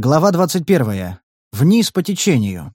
Глава 21. Вниз по течению.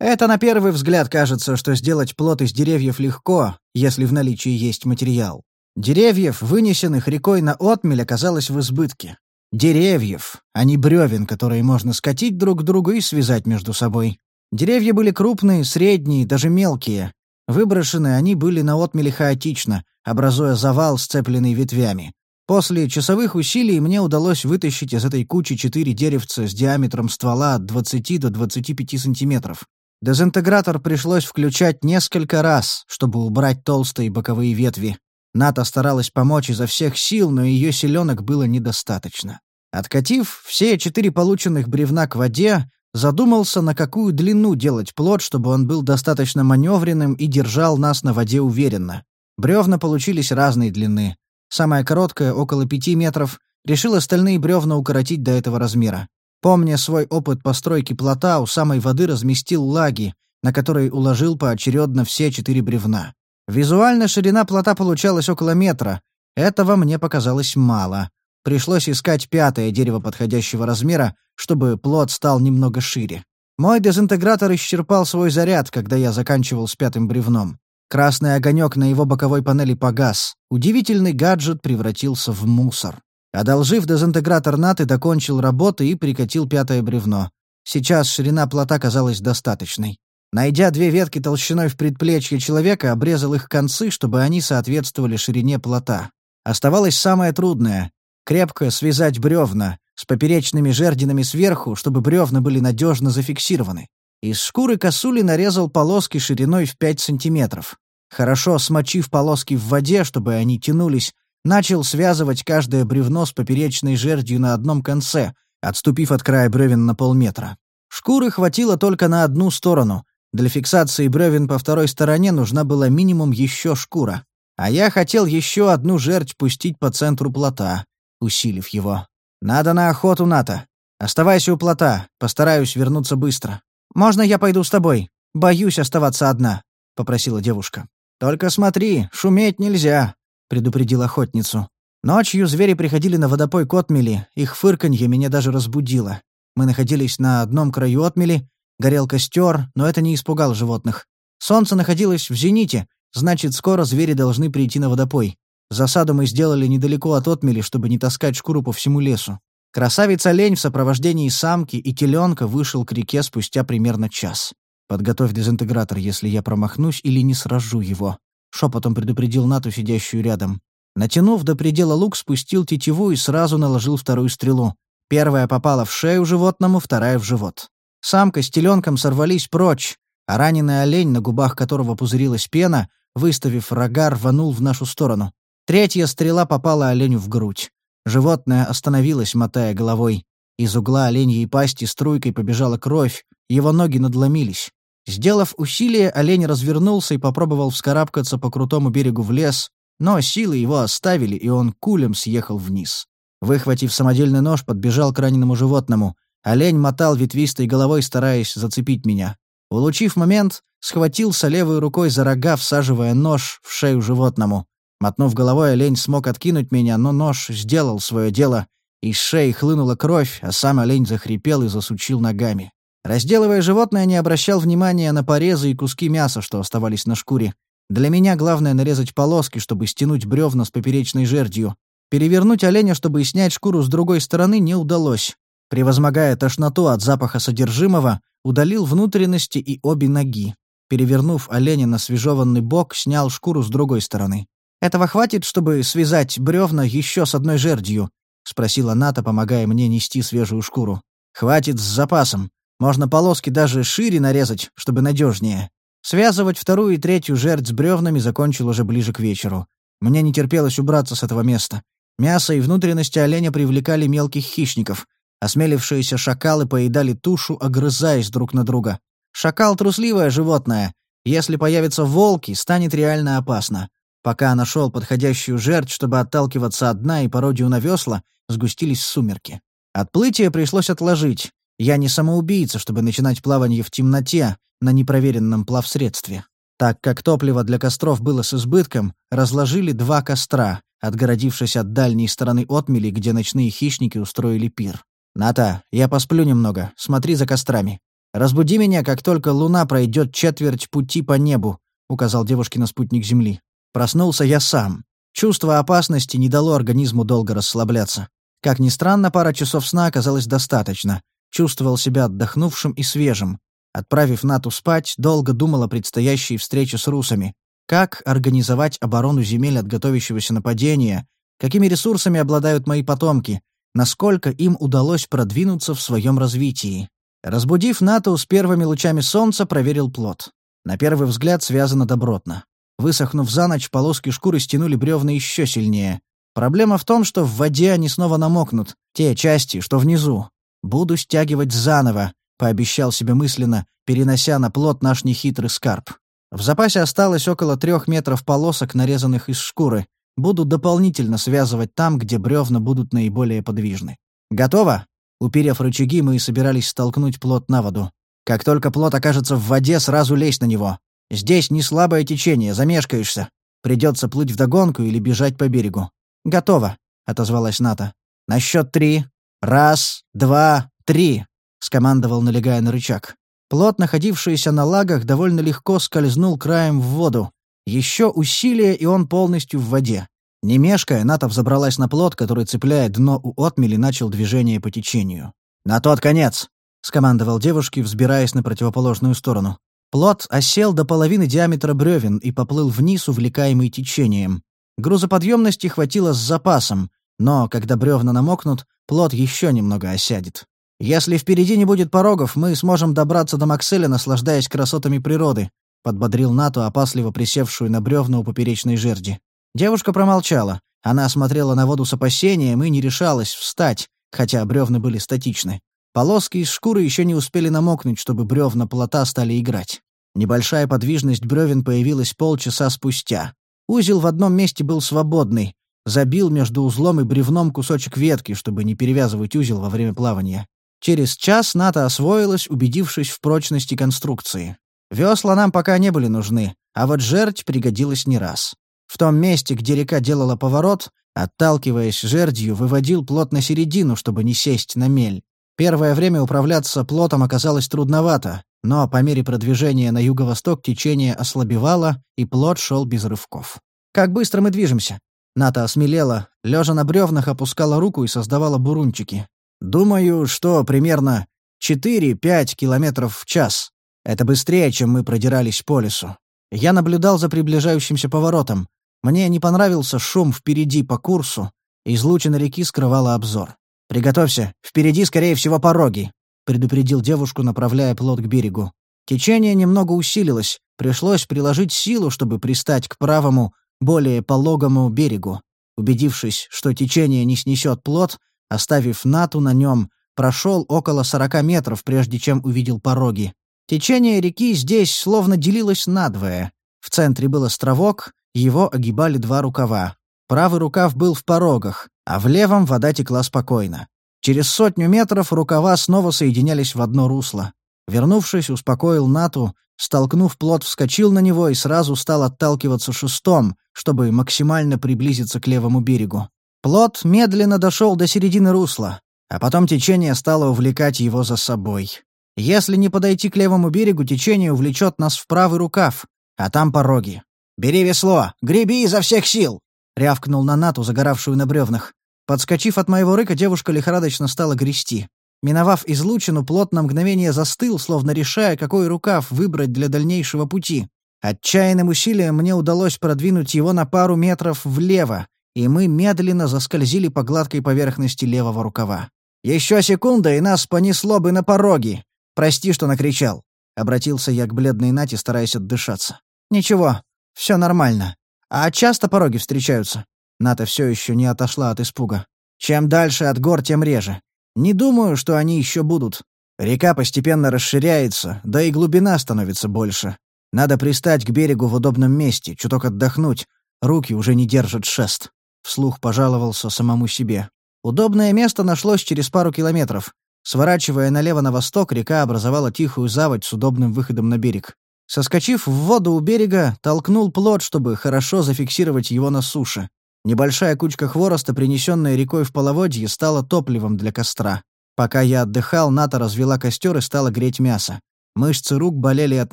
Это на первый взгляд кажется, что сделать плот из деревьев легко, если в наличии есть материал. Деревьев, вынесенных рекой на отмель, оказалось в избытке. Деревьев, а не бревен, которые можно скатить друг к другу и связать между собой. Деревья были крупные, средние, даже мелкие. Выброшены они были на отмеле хаотично, образуя завал, сцепленный ветвями. После часовых усилий мне удалось вытащить из этой кучи четыре деревца с диаметром ствола от 20 до 25 сантиметров. Дезинтегратор пришлось включать несколько раз, чтобы убрать толстые боковые ветви. Ната старалась помочь изо всех сил, но ее силенок было недостаточно. Откатив все четыре полученных бревна к воде, задумался, на какую длину делать плот, чтобы он был достаточно маневренным и держал нас на воде уверенно. Бревна получились разной длины. Самая короткая, около пяти метров, решил остальные бревна укоротить до этого размера. Помня свой опыт постройки плота, у самой воды разместил лаги, на которые уложил поочередно все четыре бревна. Визуально ширина плота получалась около метра. Этого мне показалось мало. Пришлось искать пятое дерево подходящего размера, чтобы плот стал немного шире. Мой дезинтегратор исчерпал свой заряд, когда я заканчивал с пятым бревном. Красный огонек на его боковой панели погас. Удивительный гаджет превратился в мусор. Одолжив дезинтегратор НАТО, докончил работу и прикатил пятое бревно. Сейчас ширина плота казалась достаточной. Найдя две ветки толщиной в предплечье человека, обрезал их концы, чтобы они соответствовали ширине плота. Оставалось самое трудное — крепко связать бревна, с поперечными жердинами сверху, чтобы бревна были надежно зафиксированы. Из шкуры косули нарезал полоски шириной в 5 сантиметров. Хорошо смочив полоски в воде, чтобы они тянулись, начал связывать каждое бревно с поперечной жердью на одном конце, отступив от края бревен на полметра. Шкуры хватило только на одну сторону. Для фиксации бревен по второй стороне нужна была минимум еще шкура. А я хотел еще одну жердь пустить по центру плота, усилив его. «Надо на охоту, Ната. Оставайся у плота, постараюсь вернуться быстро. Можно я пойду с тобой? Боюсь оставаться одна», — попросила девушка. «Только смотри, шуметь нельзя», — предупредил охотницу. Ночью звери приходили на водопой к отмели, их фырканье меня даже разбудило. Мы находились на одном краю отмели, горел костер, но это не испугало животных. Солнце находилось в зените, значит, скоро звери должны прийти на водопой. Засаду мы сделали недалеко от отмели, чтобы не таскать шкуру по всему лесу. Красавец-олень в сопровождении самки и теленка вышел к реке спустя примерно час. «Подготовь дезинтегратор, если я промахнусь или не сражу его», — шепотом предупредил Нату, сидящую рядом. Натянув до предела лук, спустил тетиву и сразу наложил вторую стрелу. Первая попала в шею животному, вторая — в живот. Самка с теленком сорвались прочь, а раненый олень, на губах которого пузырилась пена, выставив рога, рванул в нашу сторону. Третья стрела попала оленю в грудь. Животное остановилось, мотая головой. Из угла оленьей пасти струйкой побежала кровь, его ноги надломились. Сделав усилие, олень развернулся и попробовал вскарабкаться по крутому берегу в лес, но силы его оставили, и он кулем съехал вниз. Выхватив самодельный нож, подбежал к раненому животному. Олень мотал ветвистой головой, стараясь зацепить меня. Улучив момент, схватился левой рукой за рога, всаживая нож в шею животному. Мотнув головой, олень смог откинуть меня, но нож сделал свое дело. Из шеи хлынула кровь, а сам олень захрипел и засучил ногами. Разделывая животное, не обращал внимания на порезы и куски мяса, что оставались на шкуре. Для меня главное нарезать полоски, чтобы стянуть бревна с поперечной жердью. Перевернуть оленя, чтобы снять шкуру с другой стороны, не удалось. Превозмогая тошноту от запаха содержимого, удалил внутренности и обе ноги. Перевернув оленя на свежеванный бок, снял шкуру с другой стороны. «Этого хватит, чтобы связать бревна еще с одной жердью?» — спросила Ната, помогая мне нести свежую шкуру. «Хватит с запасом. Можно полоски даже шире нарезать, чтобы надежнее. Связывать вторую и третью жердь с бревнами закончил уже ближе к вечеру. Мне не терпелось убраться с этого места. Мясо и внутренности оленя привлекали мелких хищников. Осмелившиеся шакалы поедали тушу, огрызаясь друг на друга. Шакал — трусливое животное. Если появятся волки, станет реально опасно. Пока нашел подходящую жертв, чтобы отталкиваться от дна и пародию на весла, сгустились сумерки. Отплытие пришлось отложить. Я не самоубийца, чтобы начинать плавание в темноте на непроверенном плавсредстве. Так как топливо для костров было с избытком, разложили два костра, отгородившись от дальней стороны отмели, где ночные хищники устроили пир. «Ната, я посплю немного, смотри за кострами. Разбуди меня, как только луна пройдет четверть пути по небу», — указал девушке на спутник Земли. Проснулся я сам. Чувство опасности не дало организму долго расслабляться. Как ни странно, пара часов сна оказалось достаточно. Чувствовал себя отдохнувшим и свежим. Отправив Нату спать, долго думал о предстоящей встрече с русами. Как организовать оборону земель от готовящегося нападения? Какими ресурсами обладают мои потомки? Насколько им удалось продвинуться в своем развитии? Разбудив Нату с первыми лучами солнца, проверил плод. На первый взгляд связано добротно. Высохнув за ночь, полоски шкуры стянули бревна еще сильнее. Проблема в том, что в воде они снова намокнут, те части, что внизу. Буду стягивать заново, пообещал себе мысленно, перенося на плот наш нехитрый скарб. В запасе осталось около трех метров полосок, нарезанных из шкуры. Буду дополнительно связывать там, где бревна будут наиболее подвижны. Готово? Уперев рычаги, мы собирались столкнуть плот на воду. Как только плот окажется в воде, сразу лезь на него. Здесь не слабое течение, замешкаешься. Придется плыть вдогонку или бежать по берегу. Готово, отозвалась Ната. На счет три. Раз, два, три, скомандовал, налегая на рычаг. Плот, находившийся на лагах, довольно легко скользнул краем в воду. Еще усилие, и он полностью в воде. Не мешкая, Ната взобралась на плот, который, цепляя дно у отмели, начал движение по течению. «На тот конец!» — скомандовал девушке, взбираясь на противоположную сторону. Плот осел до половины диаметра бревен и поплыл вниз, увлекаемый течением. Грузоподъемности хватило с запасом, но, когда бревна намокнут, плот еще немного осядет. «Если впереди не будет порогов, мы сможем добраться до Макселя, наслаждаясь красотами природы», — подбодрил Нату, опасливо присевшую на бревна у поперечной жерди. Девушка промолчала. Она смотрела на воду с опасением и не решалась встать, хотя бревна были статичны. Полоски из шкуры еще не успели намокнуть, чтобы бревна плота стали играть. Небольшая подвижность бревен появилась полчаса спустя. Узел в одном месте был свободный. Забил между узлом и бревном кусочек ветки, чтобы не перевязывать узел во время плавания. Через час Ната освоилась, убедившись в прочности конструкции. Весла нам пока не были нужны, а вот жерть пригодилась не раз. В том месте, где река делала поворот, отталкиваясь жердью, выводил плот на середину, чтобы не сесть на мель. Первое время управляться плотом оказалось трудновато, но по мере продвижения на юго-восток течение ослабевало, и плот шел без рывков. «Как быстро мы движемся?» Ната осмелела, лежа на бревнах опускала руку и создавала бурунчики. «Думаю, что примерно 4-5 километров в час. Это быстрее, чем мы продирались по лесу. Я наблюдал за приближающимся поворотом. Мне не понравился шум впереди по курсу, излучина реки скрывала обзор. «Приготовься, впереди, скорее всего, пороги», — предупредил девушку, направляя плот к берегу. Течение немного усилилось, пришлось приложить силу, чтобы пристать к правому, более пологому берегу. Убедившись, что течение не снесет плот, оставив нату на нем, прошел около сорока метров, прежде чем увидел пороги. Течение реки здесь словно делилось надвое. В центре был островок, его огибали два рукава. Правый рукав был в порогах, а в левом вода текла спокойно. Через сотню метров рукава снова соединялись в одно русло. Вернувшись, успокоил Нату, столкнув плот, вскочил на него и сразу стал отталкиваться шестом, чтобы максимально приблизиться к левому берегу. Плот медленно дошел до середины русла, а потом течение стало увлекать его за собой. Если не подойти к левому берегу, течение увлечет нас в правый рукав, а там пороги. «Бери весло! Греби изо всех сил!» — рявкнул на Нату, загоравшую на бревнах. Подскочив от моего рыка, девушка лихорадочно стала грести. Миновав излучину, плот на мгновение застыл, словно решая, какой рукав выбрать для дальнейшего пути. Отчаянным усилием мне удалось продвинуть его на пару метров влево, и мы медленно заскользили по гладкой поверхности левого рукава. «Еще секунда, и нас понесло бы на пороги! Прости, что накричал!» — обратился я к бледной Нате, стараясь отдышаться. «Ничего, все нормально. А часто пороги встречаются?» Ната все еще не отошла от испуга. «Чем дальше от гор, тем реже. Не думаю, что они еще будут. Река постепенно расширяется, да и глубина становится больше. Надо пристать к берегу в удобном месте, чуток отдохнуть. Руки уже не держат шест». Вслух пожаловался самому себе. Удобное место нашлось через пару километров. Сворачивая налево на восток, река образовала тихую заводь с удобным выходом на берег. Соскочив в воду у берега, толкнул плот, чтобы хорошо зафиксировать его на суше. Небольшая кучка хвороста, принесенная рекой в половодье, стала топливом для костра. Пока я отдыхал, Ната развела костер и стала греть мясо. Мышцы рук болели от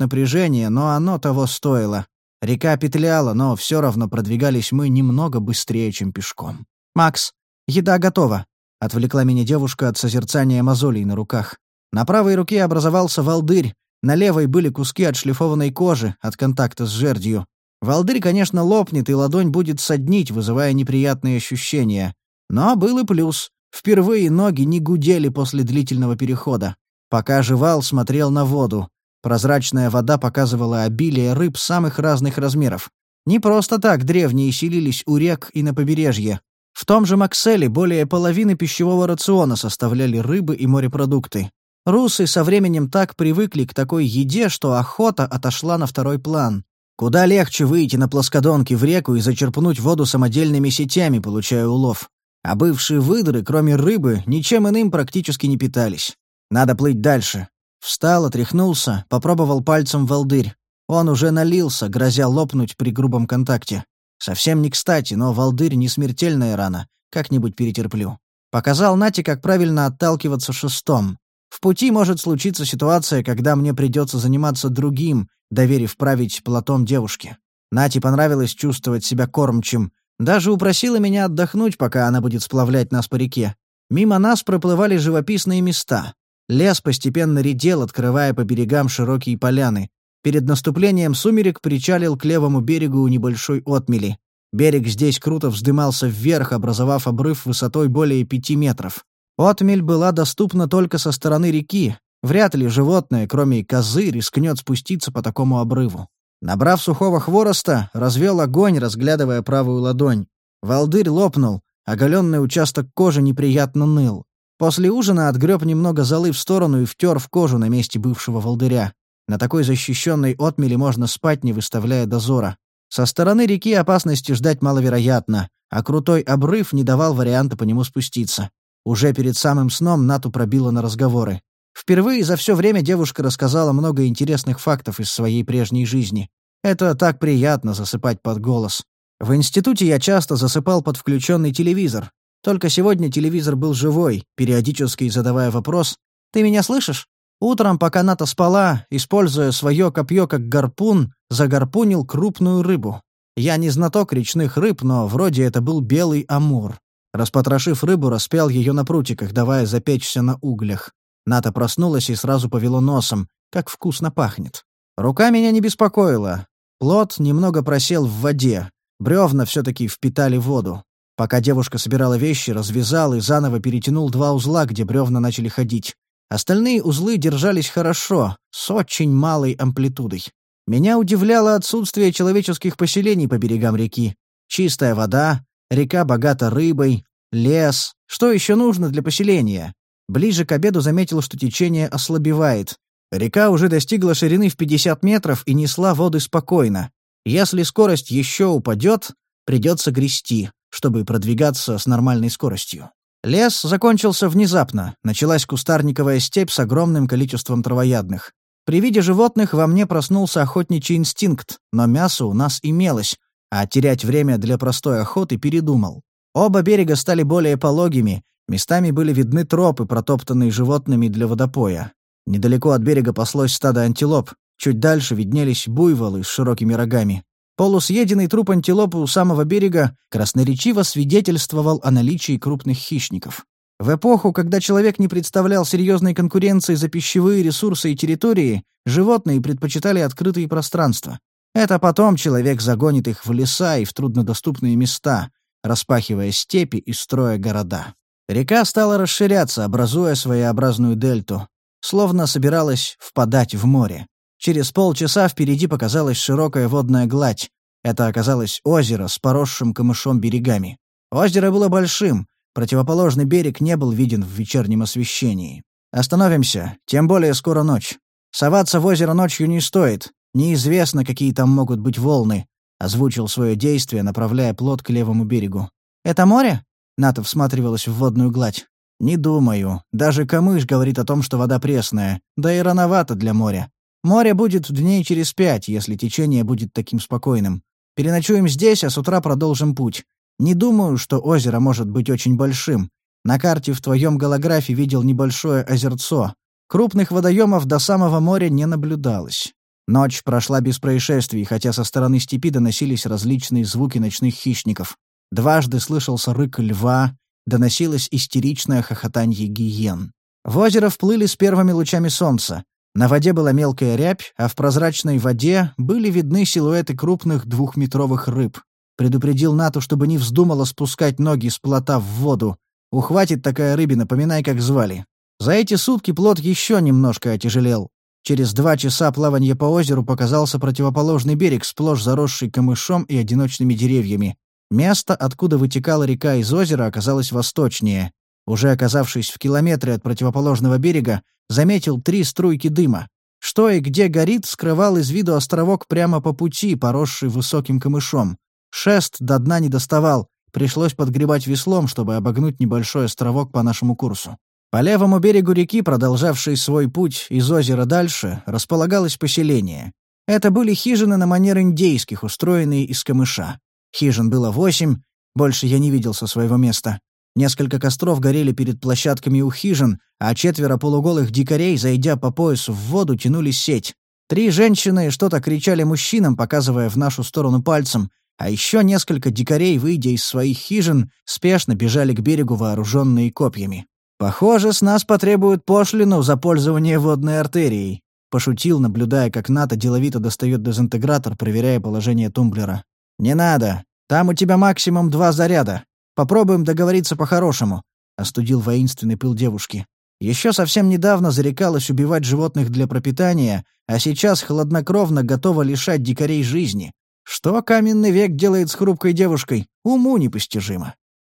напряжения, но оно того стоило. Река петляла, но все равно продвигались мы немного быстрее, чем пешком. «Макс, еда готова», — отвлекла меня девушка от созерцания мозолей на руках. На правой руке образовался волдырь, на левой были куски отшлифованной кожи от контакта с жердью. Волдырь, конечно, лопнет, и ладонь будет соднить, вызывая неприятные ощущения. Но был и плюс. Впервые ноги не гудели после длительного перехода. Пока жевал, смотрел на воду. Прозрачная вода показывала обилие рыб самых разных размеров. Не просто так древние селились у рек и на побережье. В том же Макселе более половины пищевого рациона составляли рыбы и морепродукты. Русы со временем так привыкли к такой еде, что охота отошла на второй план. Куда легче выйти на плоскодонке в реку и зачерпнуть воду самодельными сетями, получая улов. А бывшие выдры, кроме рыбы, ничем иным практически не питались. Надо плыть дальше. Встал, отряхнулся, попробовал пальцем волдырь. Он уже налился, грозя лопнуть при грубом контакте. Совсем не кстати, но волдырь не смертельная рана. Как-нибудь перетерплю. Показал Нате, как правильно отталкиваться шестом. В пути может случиться ситуация, когда мне придется заниматься другим, доверив править платом девушке. Нате понравилось чувствовать себя кормчим. Даже упросила меня отдохнуть, пока она будет сплавлять нас по реке. Мимо нас проплывали живописные места. Лес постепенно редел, открывая по берегам широкие поляны. Перед наступлением сумерек причалил к левому берегу у небольшой отмели. Берег здесь круто вздымался вверх, образовав обрыв высотой более пяти метров. Отмель была доступна только со стороны реки. Вряд ли животное, кроме козы, рискнет спуститься по такому обрыву. Набрав сухого хвороста, развел огонь, разглядывая правую ладонь. Волдырь лопнул, оголенный участок кожи неприятно ныл. После ужина отгреб немного золы в сторону и втер в кожу на месте бывшего волдыря. На такой защищенной отмели можно спать, не выставляя дозора. Со стороны реки опасности ждать маловероятно, а крутой обрыв не давал варианта по нему спуститься. Уже перед самым сном Нату пробила на разговоры. Впервые за все время девушка рассказала много интересных фактов из своей прежней жизни. Это так приятно засыпать под голос. В институте я часто засыпал под включенный телевизор, только сегодня телевизор был живой, периодически задавая вопрос «Ты меня слышишь?» Утром, пока Ната спала, используя свое копье как гарпун, загарпунил крупную рыбу. Я не знаток речных рыб, но вроде это был белый амур. Распотрошив рыбу, распял ее на прутиках, давая запечься на углях. Ната проснулась и сразу повело носом. Как вкусно пахнет. Рука меня не беспокоила. Плод немного просел в воде. Бревна все-таки впитали воду. Пока девушка собирала вещи, развязал и заново перетянул два узла, где бревна начали ходить. Остальные узлы держались хорошо, с очень малой амплитудой. Меня удивляло отсутствие человеческих поселений по берегам реки. Чистая вода, река богата рыбой, лес. Что еще нужно для поселения? Ближе к обеду заметил, что течение ослабевает. Река уже достигла ширины в 50 метров и несла воды спокойно. Если скорость еще упадет, придется грести чтобы продвигаться с нормальной скоростью. Лес закончился внезапно, началась кустарниковая степь с огромным количеством травоядных. При виде животных во мне проснулся охотничий инстинкт, но мясо у нас имелось, а терять время для простой охоты передумал. Оба берега стали более пологими, местами были видны тропы, протоптанные животными для водопоя. Недалеко от берега паслось стадо антилоп, чуть дальше виднелись буйволы с широкими рогами. Полусъеденный труп антилопы у самого берега красноречиво свидетельствовал о наличии крупных хищников. В эпоху, когда человек не представлял серьезной конкуренции за пищевые ресурсы и территории, животные предпочитали открытые пространства. Это потом человек загонит их в леса и в труднодоступные места, распахивая степи и строя города. Река стала расширяться, образуя своеобразную дельту, словно собиралась впадать в море. Через полчаса впереди показалась широкая водная гладь. Это оказалось озеро с поросшим камышом берегами. Озеро было большим, противоположный берег не был виден в вечернем освещении. «Остановимся, тем более скоро ночь. Соваться в озеро ночью не стоит, неизвестно, какие там могут быть волны», — озвучил свое действие, направляя плот к левому берегу. «Это море?» — Ната всматривалась в водную гладь. «Не думаю. Даже камыш говорит о том, что вода пресная. Да и рановато для моря. Море будет дней через пять, если течение будет таким спокойным. Переночуем здесь, а с утра продолжим путь. Не думаю, что озеро может быть очень большим. На карте в твоем голографе видел небольшое озерцо. Крупных водоемов до самого моря не наблюдалось. Ночь прошла без происшествий, хотя со стороны степи доносились различные звуки ночных хищников. Дважды слышался рык льва, доносилось истеричное хохотанье гиен. В озеро вплыли с первыми лучами солнца. На воде была мелкая рябь, а в прозрачной воде были видны силуэты крупных двухметровых рыб. Предупредил Нату, чтобы не вздумала спускать ноги с плота в воду. Ухватит такая рыбина, поминай, как звали. За эти сутки плот еще немножко отяжелел. Через два часа плавания по озеру показался противоположный берег, сплошь заросший камышом и одиночными деревьями. Место, откуда вытекала река из озера, оказалось восточнее. Уже оказавшись в километре от противоположного берега, заметил три струйки дыма. Что и где горит, скрывал из виду островок прямо по пути, поросший высоким камышом. Шест до дна не доставал, пришлось подгребать веслом, чтобы обогнуть небольшой островок по нашему курсу. По левому берегу реки, продолжавшей свой путь из озера дальше, располагалось поселение. Это были хижины на манер индейских, устроенные из камыша. Хижин было восемь, больше я не видел со своего места. Несколько костров горели перед площадками у хижин, а четверо полуголых дикарей, зайдя по поясу в воду, тянули сеть. Три женщины что-то кричали мужчинам, показывая в нашу сторону пальцем, а еще несколько дикарей, выйдя из своих хижин, спешно бежали к берегу, вооруженные копьями. «Похоже, с нас потребуют пошлину за пользование водной артерией», — пошутил, наблюдая, как Ната деловито достает дезинтегратор, проверяя положение тумблера. «Не надо. Там у тебя максимум два заряда. Попробуем договориться по-хорошему», — остудил воинственный пыл девушки. Еще совсем недавно зарекалась убивать животных для пропитания, а сейчас хладнокровно готова лишать дикарей жизни. Что каменный век делает с хрупкой девушкой, уму непостижимо.